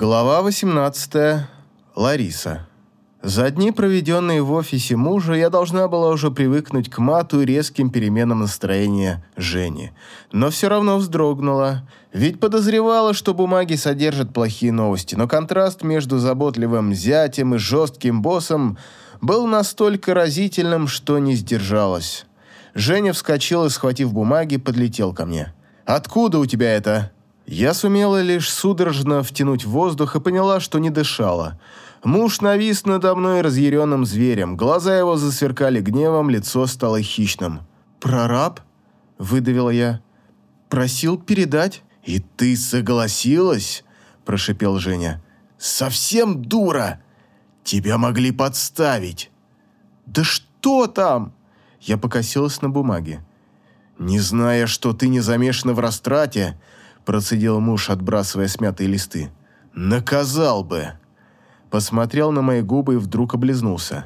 Глава 18. Лариса. За дни, проведенные в офисе мужа, я должна была уже привыкнуть к мату и резким переменам настроения Жени. Но все равно вздрогнула, ведь подозревала, что бумаги содержат плохие новости, но контраст между заботливым зятем и жестким боссом был настолько разительным, что не сдержалась. Женя вскочил и, схватив бумаги, подлетел ко мне. «Откуда у тебя это?» Я сумела лишь судорожно втянуть воздух и поняла, что не дышала. Муж навис надо мной разъяренным зверем. Глаза его засверкали гневом, лицо стало хищным. «Прораб?» – выдавила я. «Просил передать?» «И ты согласилась?» – прошипел Женя. «Совсем дура! Тебя могли подставить!» «Да что там?» Я покосилась на бумаге. «Не зная, что ты не замешана в растрате, процедил муж, отбрасывая смятые листы. «Наказал бы!» Посмотрел на мои губы и вдруг облизнулся.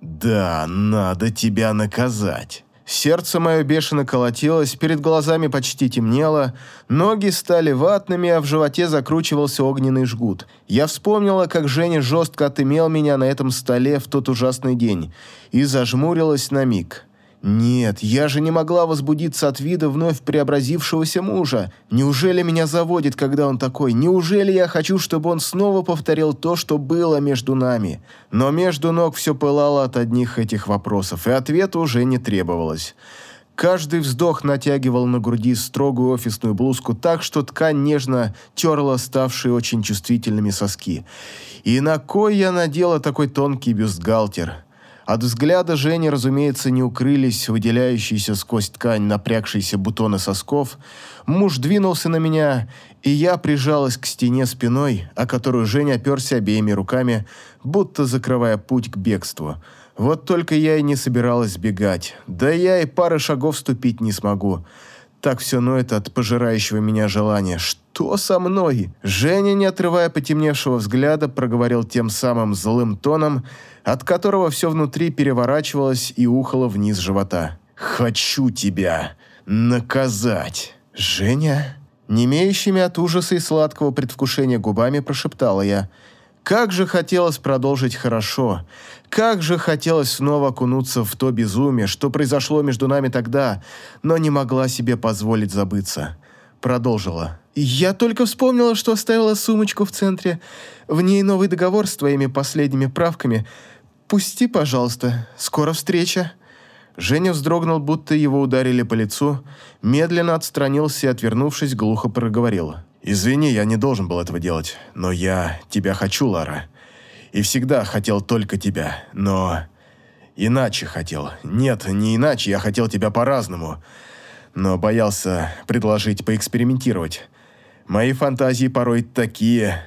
«Да, надо тебя наказать!» Сердце мое бешено колотилось, перед глазами почти темнело, ноги стали ватными, а в животе закручивался огненный жгут. Я вспомнила, как Женя жестко отымел меня на этом столе в тот ужасный день, и зажмурилась на миг. Нет, я же не могла возбудиться от вида вновь преобразившегося мужа. Неужели меня заводит, когда он такой? Неужели я хочу, чтобы он снова повторил то, что было между нами? Но между ног все пылало от одних этих вопросов, и ответа уже не требовалось. Каждый вздох натягивал на груди строгую офисную блузку так, что ткань нежно терла ставшие очень чувствительными соски. И на кой я надела такой тонкий бюстгальтер? От взгляда Жени, разумеется, не укрылись выделяющиеся сквозь ткань напрягшиеся бутоны сосков. Муж двинулся на меня, и я прижалась к стене спиной, о которую Женя оперся обеими руками, будто закрывая путь к бегству. Вот только я и не собиралась сбегать. Да я и пары шагов ступить не смогу. Так все ноет от пожирающего меня желания. Что со мной? Женя, не отрывая потемневшего взгляда, проговорил тем самым злым тоном, от которого все внутри переворачивалось и ухало вниз живота. «Хочу тебя наказать!» «Женя?» Не имеющими от ужаса и сладкого предвкушения губами прошептала я – как же хотелось продолжить хорошо. Как же хотелось снова окунуться в то безумие, что произошло между нами тогда, но не могла себе позволить забыться. Продолжила. «Я только вспомнила, что оставила сумочку в центре. В ней новый договор с твоими последними правками. Пусти, пожалуйста. Скоро встреча». Женя вздрогнул, будто его ударили по лицу, медленно отстранился и, отвернувшись, глухо проговорил. «Извини, я не должен был этого делать, но я тебя хочу, Лара. И всегда хотел только тебя, но... Иначе хотел. Нет, не иначе, я хотел тебя по-разному. Но боялся предложить поэкспериментировать. Мои фантазии порой такие...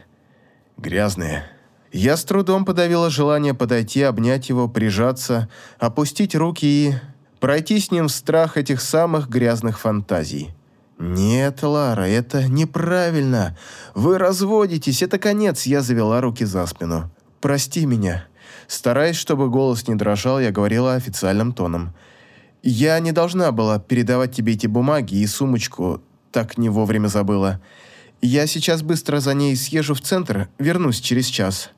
грязные». Я с трудом подавила желание подойти, обнять его, прижаться, опустить руки и... пройти с ним в страх этих самых грязных фантазий. «Нет, Лара, это неправильно. Вы разводитесь, это конец», — я завела руки за спину. «Прости меня». Стараясь, чтобы голос не дрожал, я говорила официальным тоном. «Я не должна была передавать тебе эти бумаги и сумочку, так не вовремя забыла. Я сейчас быстро за ней съезжу в центр, вернусь через час».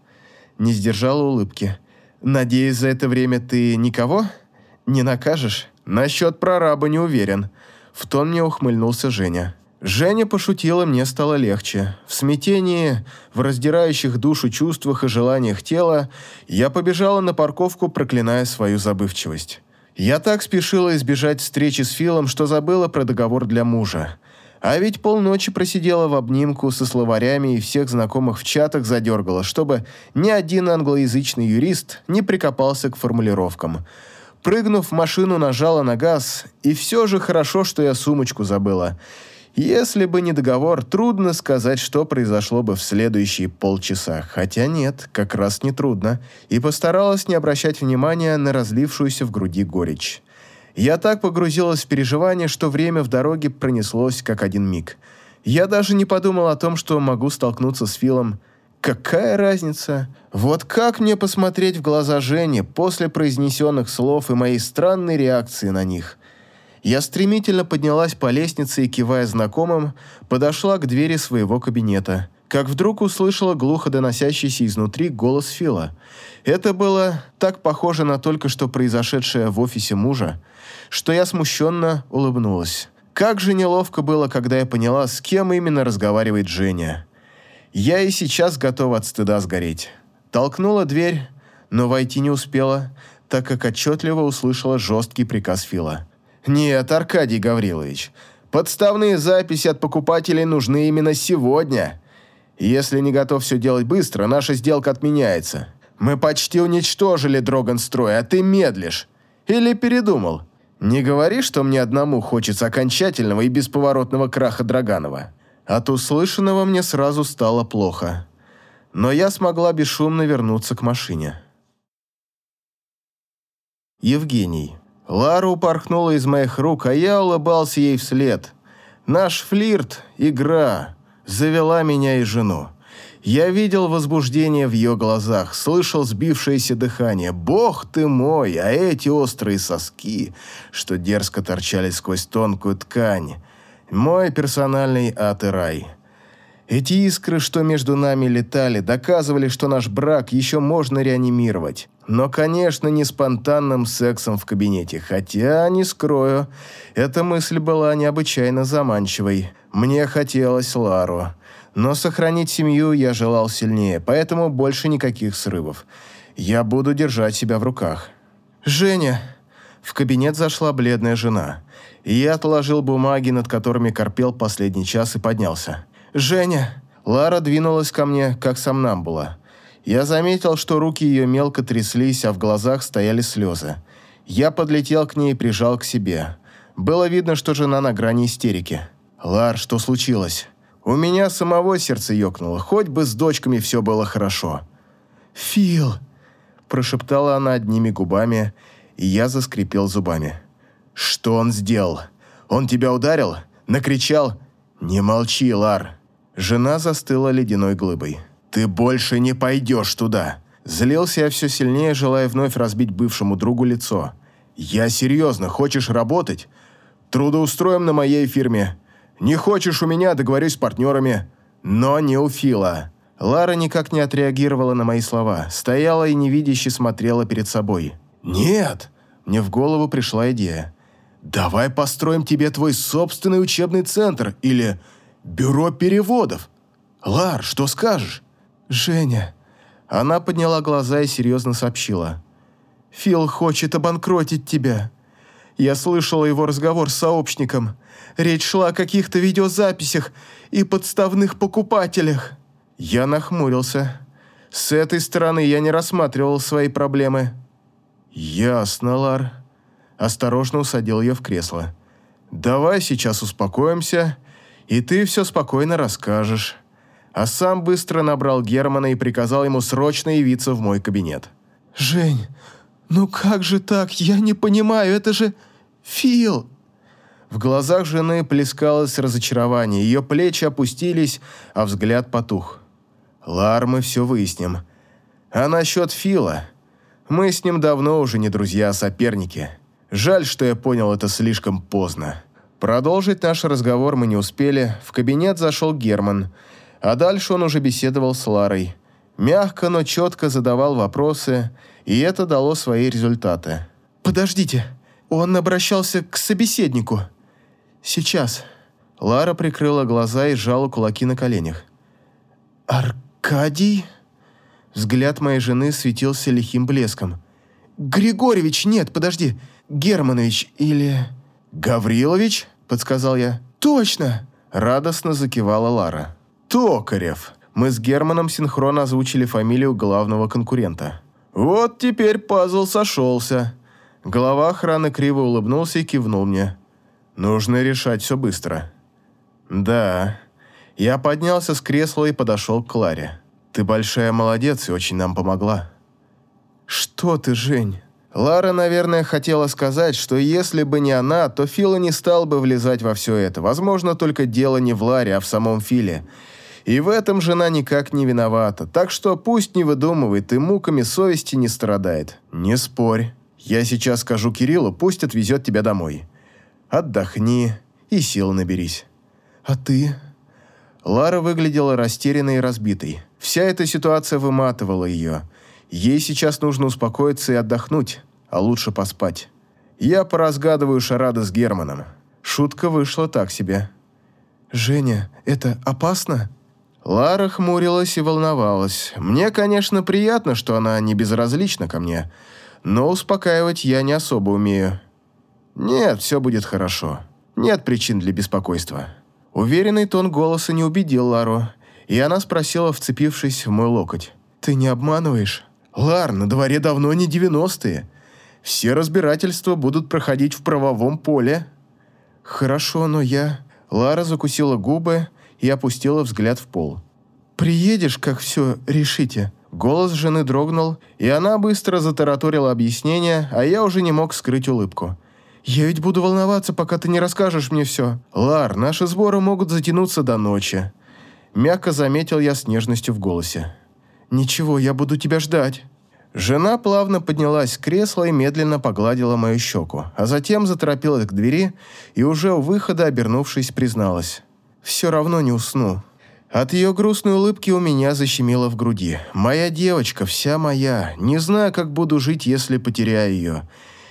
Не сдержала улыбки. «Надеюсь, за это время ты никого не накажешь?» «Насчет прораба не уверен». В тон мне ухмыльнулся Женя. Женя пошутила, мне стало легче. В смятении, в раздирающих душу чувствах и желаниях тела, я побежала на парковку, проклиная свою забывчивость. Я так спешила избежать встречи с Филом, что забыла про договор для мужа. А ведь полночи просидела в обнимку со словарями и всех знакомых в чатах задергала, чтобы ни один англоязычный юрист не прикопался к формулировкам – Прыгнув в машину, нажала на газ, и все же хорошо, что я сумочку забыла. Если бы не договор, трудно сказать, что произошло бы в следующие полчаса. Хотя нет, как раз не трудно. И постаралась не обращать внимания на разлившуюся в груди горечь. Я так погрузилась в переживание, что время в дороге пронеслось как один миг. Я даже не подумал о том, что могу столкнуться с Филом Какая разница? Вот как мне посмотреть в глаза Жени после произнесенных слов и моей странной реакции на них? Я стремительно поднялась по лестнице и, кивая знакомым, подошла к двери своего кабинета. как вдруг услышала глухо доносящийся изнутри голос Фила. Это было так похоже на только что произошедшее в офисе мужа, что я смущенно улыбнулась. Как же неловко было, когда я поняла, с кем именно разговаривает Женя. Я и сейчас готова от стыда сгореть. Толкнула дверь, но войти не успела, так как отчетливо услышала жесткий приказ Фила. «Нет, Аркадий Гаврилович, подставные записи от покупателей нужны именно сегодня. Если не готов все делать быстро, наша сделка отменяется. Мы почти уничтожили Дроганстрой, а ты медлишь. Или передумал? Не говори, что мне одному хочется окончательного и бесповоротного краха Драганова. От услышанного мне сразу стало плохо. Но я смогла бесшумно вернуться к машине. Евгений. Лара упорхнула из моих рук, а я улыбался ей вслед. Наш флирт – игра завела меня и жену. Я видел возбуждение в ее глазах, слышал сбившееся дыхание. Бог ты мой, а эти острые соски, что дерзко торчали сквозь тонкую ткань. Мой персональный ад и рай. Эти искры, что между нами летали, доказывали, что наш брак еще можно реанимировать. Но, конечно, не спонтанным сексом в кабинете. Хотя, не скрою, эта мысль была необычайно заманчивой. Мне хотелось Лару. Но сохранить семью я желал сильнее, поэтому больше никаких срывов. Я буду держать себя в руках. «Женя!» В кабинет зашла бледная жена. Я отложил бумаги, над которыми корпел последний час, и поднялся. «Женя!» Лара двинулась ко мне, как сам нам была. Я заметил, что руки ее мелко тряслись, а в глазах стояли слезы. Я подлетел к ней и прижал к себе. Было видно, что жена на грани истерики. «Лар, что случилось?» У меня самого сердце ёкнуло, хоть бы с дочками все было хорошо. «Фил!» – прошептала она одними губами, и я заскрипел зубами. «Что он сделал? Он тебя ударил? Накричал? Не молчи, Лар!» Жена застыла ледяной глыбой. «Ты больше не пойдешь туда!» Злился я все сильнее, желая вновь разбить бывшему другу лицо. «Я серьезно, хочешь работать? Трудоустроим на моей фирме. Не хочешь у меня, договорюсь с партнерами. Но не у Фила». Лара никак не отреагировала на мои слова. Стояла и невидяще смотрела перед собой. «Нет!» Мне в голову пришла идея. «Давай построим тебе твой собственный учебный центр или бюро переводов. Лар, что скажешь?» «Женя...» Она подняла глаза и серьезно сообщила. «Фил хочет обанкротить тебя. Я слышала его разговор с сообщником. Речь шла о каких-то видеозаписях и подставных покупателях». Я нахмурился. С этой стороны я не рассматривал свои проблемы. «Ясно, Лар». Осторожно усадил ее в кресло. «Давай сейчас успокоимся, и ты все спокойно расскажешь». А сам быстро набрал Германа и приказал ему срочно явиться в мой кабинет. «Жень, ну как же так? Я не понимаю, это же Фил!» В глазах жены плескалось разочарование, ее плечи опустились, а взгляд потух. «Лар, мы все выясним. А насчет Фила? Мы с ним давно уже не друзья, а соперники. Жаль, что я понял это слишком поздно». Продолжить наш разговор мы не успели. В кабинет зашел Герман, а дальше он уже беседовал с Ларой. Мягко, но четко задавал вопросы, и это дало свои результаты. «Подождите, он обращался к собеседнику», «Сейчас». Лара прикрыла глаза и сжала кулаки на коленях. «Аркадий?» Взгляд моей жены светился лихим блеском. «Григорьевич, нет, подожди. Германович или...» «Гаврилович?» – подсказал я. «Точно!» – радостно закивала Лара. «Токарев!» Мы с Германом синхронно озвучили фамилию главного конкурента. «Вот теперь пазл сошелся». Глава охраны криво улыбнулся и кивнул мне. Нужно решать все быстро. Да. Я поднялся с кресла и подошел к Кларе. Ты большая молодец и очень нам помогла. Что ты, Жень? Лара, наверное, хотела сказать, что если бы не она, то Фила не стал бы влезать во все это. Возможно, только дело не в Ларе, а в самом Филе. И в этом жена никак не виновата. Так что пусть не выдумывает и муками совести не страдает. Не спорь. Я сейчас скажу Кириллу, пусть отвезет тебя домой. Отдохни и сил наберись. А ты? Лара выглядела растерянной и разбитой. Вся эта ситуация выматывала ее. Ей сейчас нужно успокоиться и отдохнуть, а лучше поспать. Я поразгадываю шарады с Германом. Шутка вышла так себе. «Женя, это опасно?» Лара хмурилась и волновалась. Мне, конечно, приятно, что она не безразлична ко мне, но успокаивать я не особо умею. Нет, все будет хорошо. Нет причин для беспокойства. Уверенный тон голоса не убедил Лару, и она спросила, вцепившись в мой локоть. «Ты не обманываешь?» «Лар, на дворе давно не девяностые. Все разбирательства будут проходить в правовом поле». «Хорошо, но я...» Лара закусила губы и опустила взгляд в пол. «Приедешь, как все решите?» Голос жены дрогнул, и она быстро затараторила объяснение, а я уже не мог скрыть улыбку. «Я ведь буду волноваться, пока ты не расскажешь мне все». «Лар, наши сборы могут затянуться до ночи». Мягко заметил я с нежностью в голосе. «Ничего, я буду тебя ждать». Жена плавно поднялась с кресла и медленно погладила мою щеку, а затем заторопилась к двери и уже у выхода, обернувшись, призналась. «Все равно не усну». От ее грустной улыбки у меня защемило в груди. «Моя девочка, вся моя. Не знаю, как буду жить, если потеряю ее.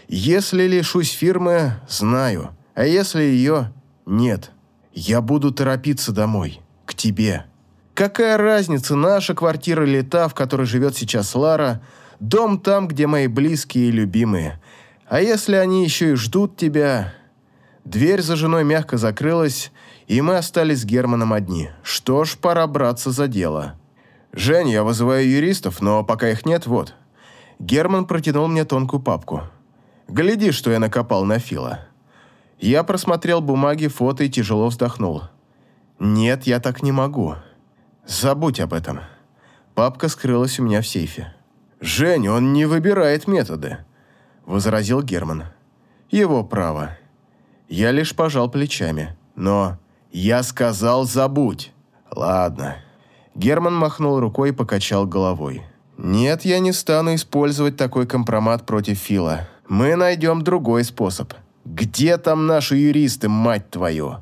Если лишусь фирмы, знаю. А если ее, нет. Я буду торопиться домой. К тебе. Какая разница, наша квартира или та, в которой живет сейчас Лара, дом там, где мои близкие и любимые. А если они еще и ждут тебя... Дверь за женой мягко закрылась, и мы остались с Германом одни. Что ж, пора браться за дело. «Жень, я вызываю юристов, но пока их нет, вот». Герман протянул мне тонкую папку. «Гляди, что я накопал на Фила». Я просмотрел бумаги, фото и тяжело вздохнул. «Нет, я так не могу. Забудь об этом». Папка скрылась у меня в сейфе. «Жень, он не выбирает методы», — возразил Герман. «Его право». Я лишь пожал плечами. Но я сказал забудь. Ладно. Герман махнул рукой и покачал головой. Нет, я не стану использовать такой компромат против Фила. Мы найдем другой способ. Где там наши юристы, мать твою?